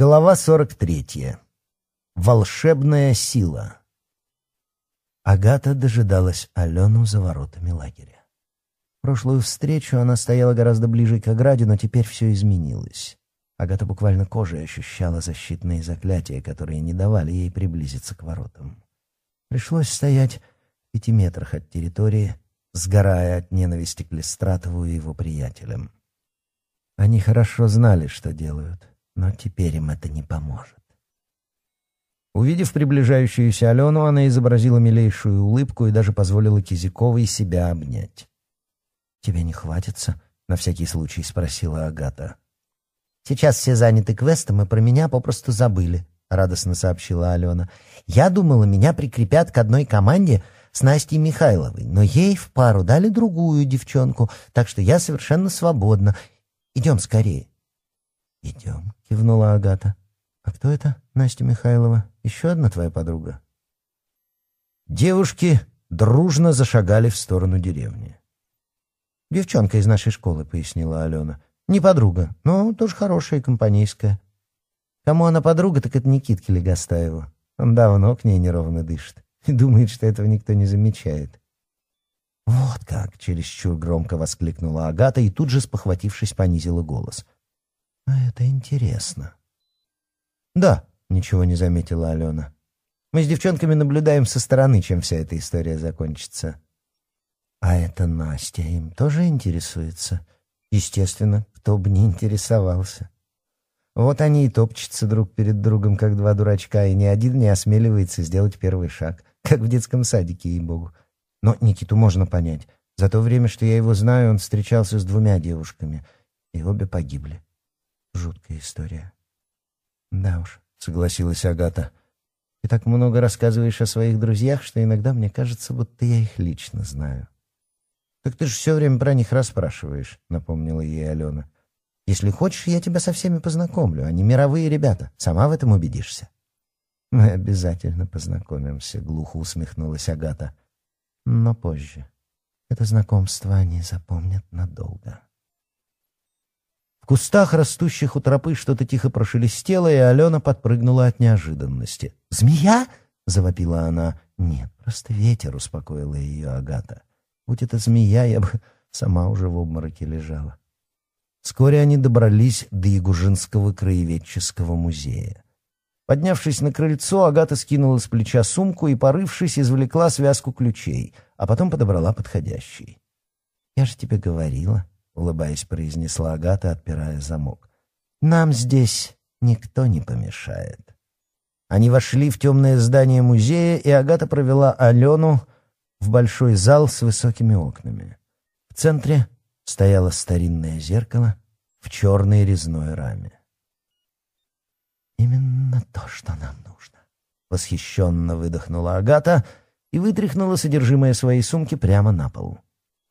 Глава 43. Волшебная сила. Агата дожидалась Алену за воротами лагеря. Прошлую встречу она стояла гораздо ближе к ограде, но теперь все изменилось. Агата буквально кожей ощущала защитные заклятия, которые не давали ей приблизиться к воротам. Пришлось стоять в пяти метрах от территории, сгорая от ненависти к Лестратову и его приятелям. Они хорошо знали, что делают — но теперь им это не поможет. Увидев приближающуюся Алену, она изобразила милейшую улыбку и даже позволила Кизяковой себя обнять. «Тебе не хватится?» — на всякий случай спросила Агата. «Сейчас все заняты квестом и про меня попросту забыли», — радостно сообщила Алена. «Я думала, меня прикрепят к одной команде с Настей Михайловой, но ей в пару дали другую девчонку, так что я совершенно свободна. Идем скорее». «Идем», — кивнула Агата. «А кто это, Настя Михайлова? Еще одна твоя подруга?» Девушки дружно зашагали в сторону деревни. «Девчонка из нашей школы», — пояснила Алена. «Не подруга, но тоже хорошая и компанейская. Кому она подруга, так это Никитке Легостаева. Он давно к ней неровно дышит и думает, что этого никто не замечает». «Вот как!» — чересчур громко воскликнула Агата и тут же, спохватившись, понизила голос. А это интересно. Да, ничего не заметила Алена. Мы с девчонками наблюдаем со стороны, чем вся эта история закончится. А это Настя им тоже интересуется. Естественно, кто бы не интересовался. Вот они и топчутся друг перед другом, как два дурачка, и ни один не осмеливается сделать первый шаг, как в детском садике, ей-богу. Но Никиту можно понять. За то время, что я его знаю, он встречался с двумя девушками, и обе погибли. Жуткая история. Да уж, согласилась Агата. Ты так много рассказываешь о своих друзьях, что иногда мне кажется, будто я их лично знаю. Так ты же все время про них расспрашиваешь, напомнила ей Алена. Если хочешь, я тебя со всеми познакомлю. Они мировые ребята. Сама в этом убедишься. Мы обязательно познакомимся, глухо усмехнулась Агата. Но позже. Это знакомство они запомнят надолго кустах растущих у тропы что-то тихо прошелестело, и Алена подпрыгнула от неожиданности. «Змея?» — завопила она. «Нет, просто ветер», — успокоила ее Агата. «Будь это змея, я бы сама уже в обмороке лежала». Вскоре они добрались до Ягужинского краеведческого музея. Поднявшись на крыльцо, Агата скинула с плеча сумку и, порывшись, извлекла связку ключей, а потом подобрала подходящий. «Я же тебе говорила», улыбаясь произнесла Агата, отпирая замок. «Нам здесь никто не помешает». Они вошли в темное здание музея, и Агата провела Алену в большой зал с высокими окнами. В центре стояло старинное зеркало в черной резной раме. «Именно то, что нам нужно», — восхищенно выдохнула Агата и вытряхнула содержимое своей сумки прямо на пол.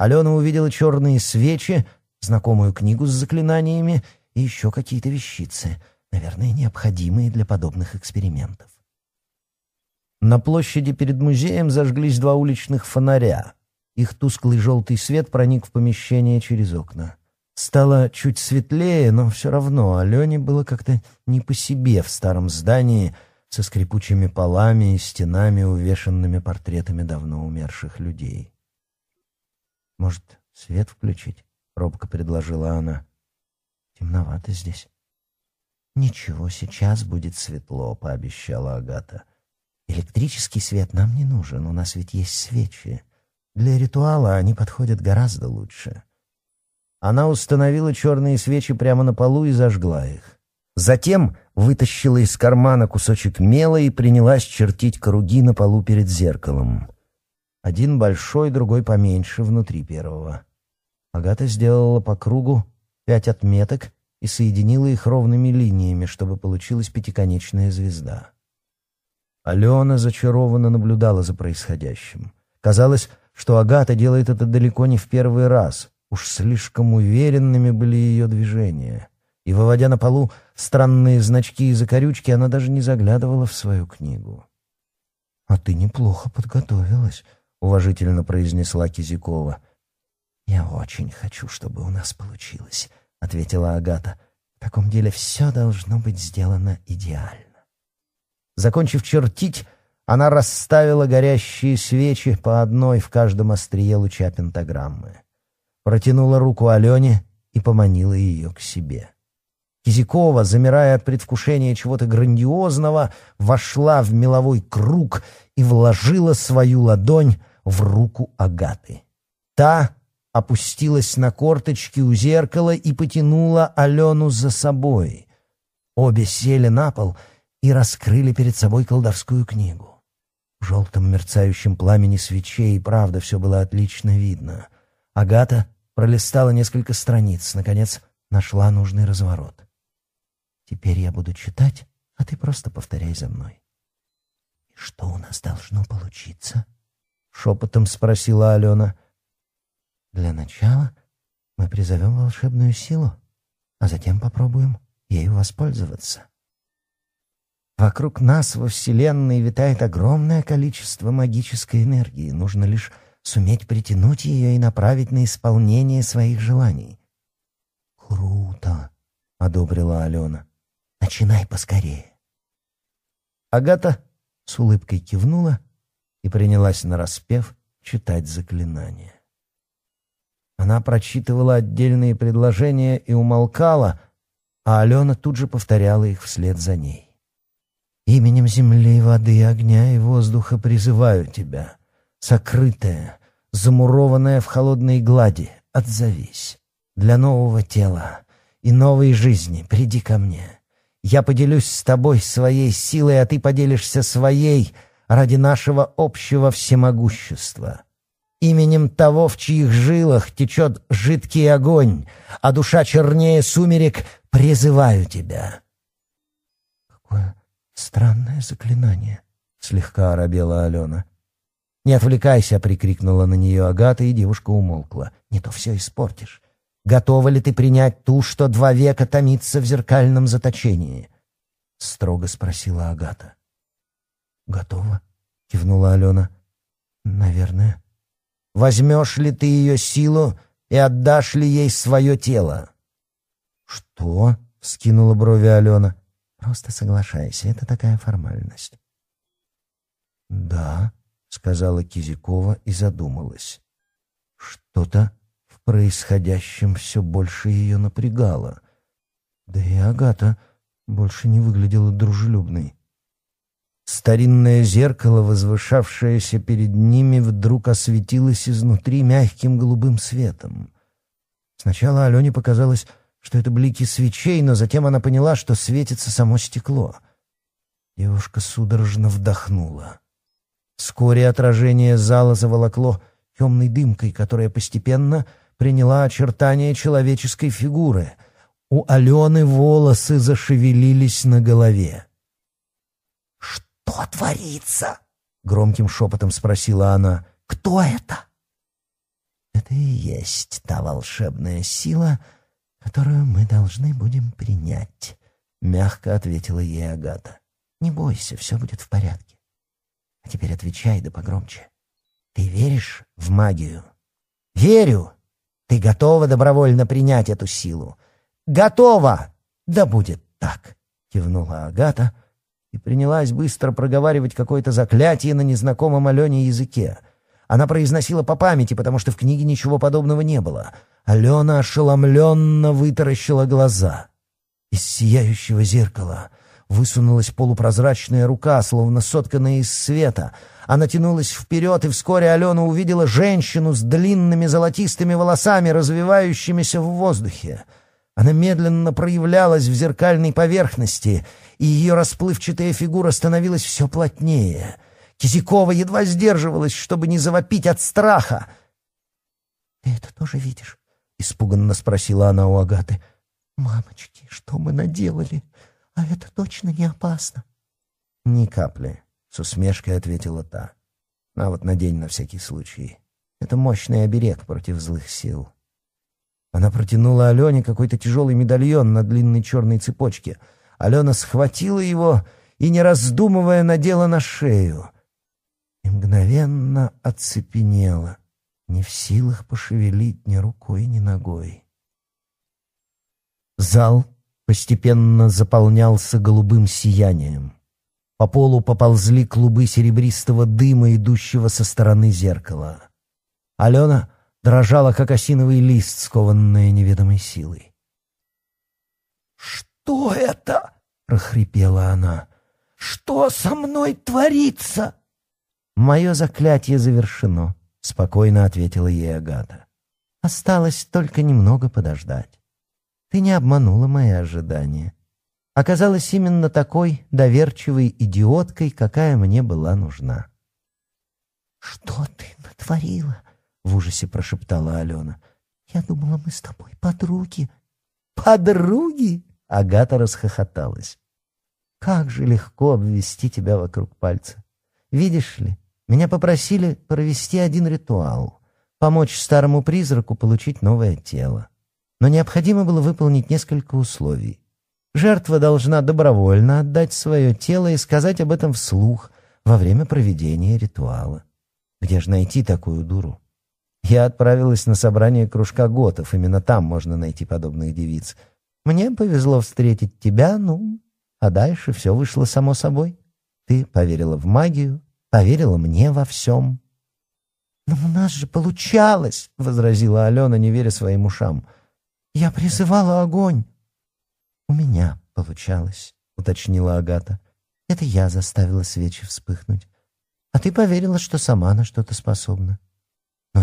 Алена увидела черные свечи, знакомую книгу с заклинаниями и еще какие-то вещицы, наверное, необходимые для подобных экспериментов. На площади перед музеем зажглись два уличных фонаря. Их тусклый желтый свет проник в помещение через окна. Стало чуть светлее, но все равно Алене было как-то не по себе в старом здании со скрипучими полами и стенами, увешанными портретами давно умерших людей. Может, свет включить? Робко предложила она. Темновато здесь. Ничего, сейчас будет светло, пообещала Агата. Электрический свет нам не нужен, у нас ведь есть свечи. Для ритуала они подходят гораздо лучше. Она установила черные свечи прямо на полу и зажгла их. Затем вытащила из кармана кусочек мела и принялась чертить круги на полу перед зеркалом один большой, другой поменьше, внутри первого. Агата сделала по кругу пять отметок и соединила их ровными линиями, чтобы получилась пятиконечная звезда. Алена зачарованно наблюдала за происходящим. Казалось, что Агата делает это далеко не в первый раз. Уж слишком уверенными были ее движения. И, выводя на полу странные значки и закорючки, она даже не заглядывала в свою книгу. «А ты неплохо подготовилась», — уважительно произнесла Кизякова. «Я очень хочу, чтобы у нас получилось», — ответила Агата. «В таком деле все должно быть сделано идеально». Закончив чертить, она расставила горящие свечи по одной в каждом острие луча пентаграммы. Протянула руку Алене и поманила ее к себе. Кизякова, замирая от предвкушения чего-то грандиозного, вошла в меловой круг и вложила свою ладонь в руку Агаты. Та опустилась на корточки у зеркала и потянула Алену за собой. Обе сели на пол и раскрыли перед собой колдовскую книгу. В желтом мерцающем пламени свечей, правда, все было отлично видно. Агата пролистала несколько страниц, наконец нашла нужный разворот. «Теперь я буду читать, а ты просто повторяй за мной». «И что у нас должно получиться?» — шепотом спросила Алена. «Для начала мы призовем волшебную силу, а затем попробуем ею воспользоваться». Вокруг нас во Вселенной витает огромное количество магической энергии. Нужно лишь суметь притянуть ее и направить на исполнение своих желаний. «Круто!» — одобрила Алена. «Начинай поскорее!» Агата с улыбкой кивнула и принялась нараспев читать заклинание. Она прочитывала отдельные предложения и умолкала, а Алена тут же повторяла их вслед за ней. «Именем земли, воды, огня и воздуха призываю тебя, сокрытая, замурованная в холодной глади, отзовись. Для нового тела и новой жизни приди ко мне. Я поделюсь с тобой своей силой, а ты поделишься своей...» ради нашего общего всемогущества. Именем того, в чьих жилах течет жидкий огонь, а душа чернее сумерек, призываю тебя». «Какое странное заклинание», — слегка оробела Алена. «Не отвлекайся!» — прикрикнула на нее Агата, и девушка умолкла. «Не то все испортишь. Готова ли ты принять ту, что два века томится в зеркальном заточении?» — строго спросила Агата. Готово, кивнула Алена. Наверное. Возьмешь ли ты ее силу и отдашь ли ей свое тело? Что? Скинула брови Алена. Просто соглашайся, это такая формальность. Да, сказала Кизикова и задумалась. Что-то в происходящем все больше ее напрягало. Да и Агата больше не выглядела дружелюбной старинное зеркало, возвышавшееся перед ними, вдруг осветилось изнутри мягким голубым светом. Сначала Алене показалось, что это блики свечей, но затем она поняла, что светится само стекло. Девушка судорожно вдохнула. Вскоре отражение зала заволокло темной дымкой, которая постепенно приняла очертания человеческой фигуры. У Алены волосы зашевелились на голове что творится?» — громким шепотом спросила она. «Кто это?» «Это и есть та волшебная сила, которую мы должны будем принять», — мягко ответила ей Агата. «Не бойся, все будет в порядке. А теперь отвечай, да погромче. Ты веришь в магию?» «Верю! Ты готова добровольно принять эту силу?» «Готова! Да будет так!» — кивнула Агата — и принялась быстро проговаривать какое-то заклятие на незнакомом Алене языке. Она произносила по памяти, потому что в книге ничего подобного не было. Алена ошеломленно вытаращила глаза. Из сияющего зеркала высунулась полупрозрачная рука, словно сотканная из света. Она тянулась вперед, и вскоре Алена увидела женщину с длинными золотистыми волосами, развивающимися в воздухе. — она медленно проявлялась в зеркальной поверхности, и ее расплывчатая фигура становилась все плотнее. Кизякова едва сдерживалась, чтобы не завопить от страха. «Ты это тоже видишь?» — испуганно спросила она у Агаты. «Мамочки, что мы наделали? А это точно не опасно?» «Ни капли», — с усмешкой ответила та. «А вот надень на всякий случай. Это мощный оберег против злых сил». Она протянула Алене какой-то тяжелый медальон на длинной черной цепочке. Алена схватила его и, не раздумывая, надела на шею. И мгновенно оцепенела, не в силах пошевелить ни рукой, ни ногой. Зал постепенно заполнялся голубым сиянием. По полу поползли клубы серебристого дыма, идущего со стороны зеркала. Алена дрожала, как осиновый лист, скованная неведомой силой. «Что это?» — прохрипела она. «Что со мной творится?» «Мое заклятие завершено», — спокойно ответила ей Агата. «Осталось только немного подождать. Ты не обманула мои ожидания. Оказалась именно такой доверчивой идиоткой, какая мне была нужна». «Что ты натворила?» в ужасе прошептала Алена. «Я думала, мы с тобой подруги». «Подруги?» — Агата расхохоталась. «Как же легко обвести тебя вокруг пальца. Видишь ли, меня попросили провести один ритуал, помочь старому призраку получить новое тело. Но необходимо было выполнить несколько условий. Жертва должна добровольно отдать свое тело и сказать об этом вслух во время проведения ритуала. Где же найти такую дуру?» Я отправилась на собрание кружка готов, именно там можно найти подобных девиц. Мне повезло встретить тебя, ну, а дальше все вышло само собой. Ты поверила в магию, поверила мне во всем. «Но «Ну, у нас же получалось!» — возразила Алена, не веря своим ушам. «Я призывала огонь!» «У меня получалось», — уточнила Агата. «Это я заставила свечи вспыхнуть. А ты поверила, что сама на что-то способна»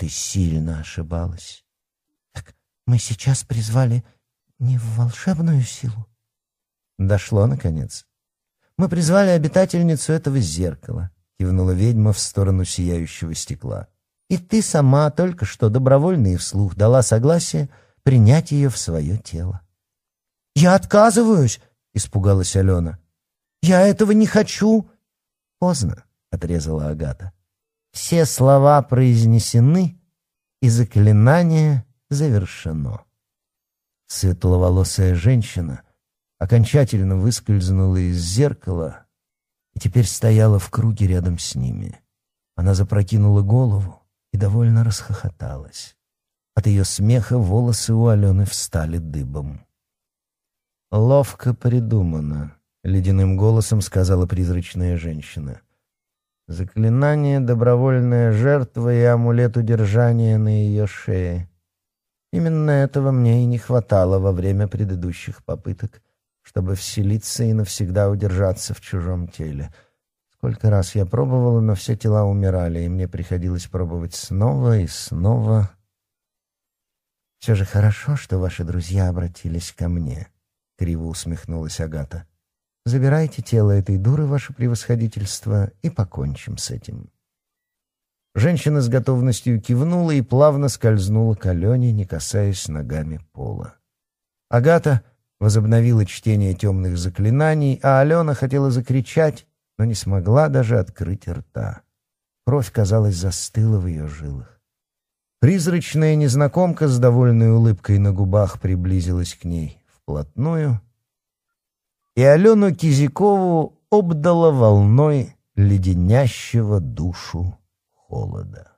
ты сильно ошибалась. Так мы сейчас призвали не в волшебную силу. Дошло, наконец. Мы призвали обитательницу этого зеркала, кивнула ведьма в сторону сияющего стекла. И ты сама только что добровольно и вслух дала согласие принять ее в свое тело. «Я отказываюсь!» — испугалась Алена. «Я этого не хочу!» «Поздно!» — отрезала Агата. Все слова произнесены, и заклинание завершено. Светловолосая женщина окончательно выскользнула из зеркала и теперь стояла в круге рядом с ними. Она запрокинула голову и довольно расхохоталась. От ее смеха волосы у Алены встали дыбом. «Ловко придумано», — ледяным голосом сказала призрачная женщина. Заклинание «Добровольная жертва» и амулет удержания на ее шее. Именно этого мне и не хватало во время предыдущих попыток, чтобы вселиться и навсегда удержаться в чужом теле. Сколько раз я пробовала, но все тела умирали, и мне приходилось пробовать снова и снова. «Все же хорошо, что ваши друзья обратились ко мне», — криво усмехнулась Агата. Забирайте тело этой дуры, ваше превосходительство, и покончим с этим». Женщина с готовностью кивнула и плавно скользнула к Алене, не касаясь ногами пола. Агата возобновила чтение темных заклинаний, а Алена хотела закричать, но не смогла даже открыть рта. Кровь, казалось, застыла в ее жилах. Призрачная незнакомка с довольной улыбкой на губах приблизилась к ней вплотную — и Алену Кизякову обдало волной леденящего душу холода.